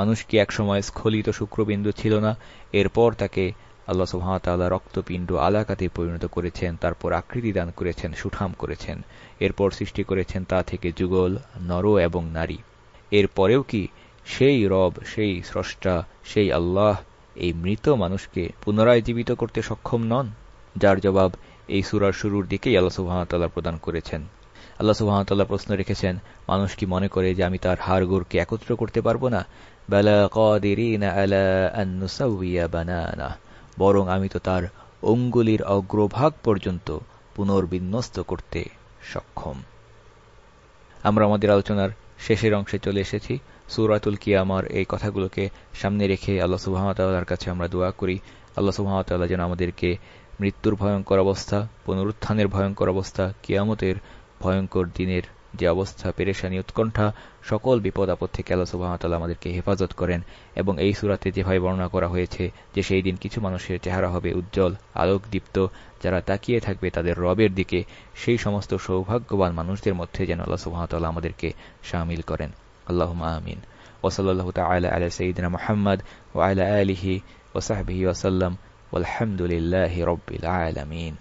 মানুষ কি একসময় স্খলিত শুক্রবিন্দু ছিল না। এরপর তাকে আল্লাহ সুহামতাল্লাহ রক্তপিণ্ড আলাকাতে পরিণত করেছেন, তারপর আকৃতি দান করেছেন, সুঠাম করেছেন। এরপর সৃষ্টি করেছেন তা থেকে যুগল, নর এবং নারী। এরপরেও কি সেই রব, সেই স্রষ্টা, সেই আল্লাহ এই মৃত মানুষকে পুনরায় জীবিত করতে সক্ষম নন? যার জবাব এই সুরার শুরুর দিকেই আল্লাহ সুহামতাল্লাহ প্রদান করেছেন। আল্লাহ সুহামতাল্লাহ প্রশ্ন রেখেছেন, মানুষ কি মনে করে যে আমি তার হাড়গোড়কে একত্র করতে পারব না? বরং আমি তো তার অঙ্গুলির অগ্রভাগ পর্যন্ত পুনর্বিন্যস্ত করতে সক্ষম। আমরা আমাদের আলোচনার শেষের অংশে চলে এসেছি। সুরাতুল কিয়ামার এই কথাগুলোকে সামনে রেখে আল্লাহ সুবাহতাল্লাহর কাছে আমরা দোয়া করি। আল্লাহ সুবাহতাল্লাহ যেন আমাদেরকে মৃত্যুর ভয়ঙ্কর অবস্থা, পুনরুত্থানের ভয়ঙ্কর অবস্থা, কিয়ামতের ভয়ঙ্কর দিনের যে অবস্থা, পেরেশানি, উৎকণ্ঠা, সকল বিপদ আপদ থেকে আল্লাহ সুবাহতাল্লাহ আমাদেরকে হেফাজত করেন এবং এই সুরাতে যেভাবে বর্ণনা করা হয়েছে যে সেই দিন কিছু মানুষের চেহারা হবে উজ্জ্বল আলোক দীপ্ত যারা তাকিয়ে থাকবে তাদের রবের দিকে, সেই সমস্ত সৌভাগ্যবান মানুষদের মধ্যে যেন আল্লাহ সুবাহতাল্লাহ আমাদেরকে সামিল করেন। আল্লাহ আমিন। ওসল্লাহ তালা আল সঈদিনা মোহাম্মদ ওয়াইলা আলিহি ওসাহবিহি ওসাল্লাম আলহামদুলিল্লাহ রবিল আলমিন।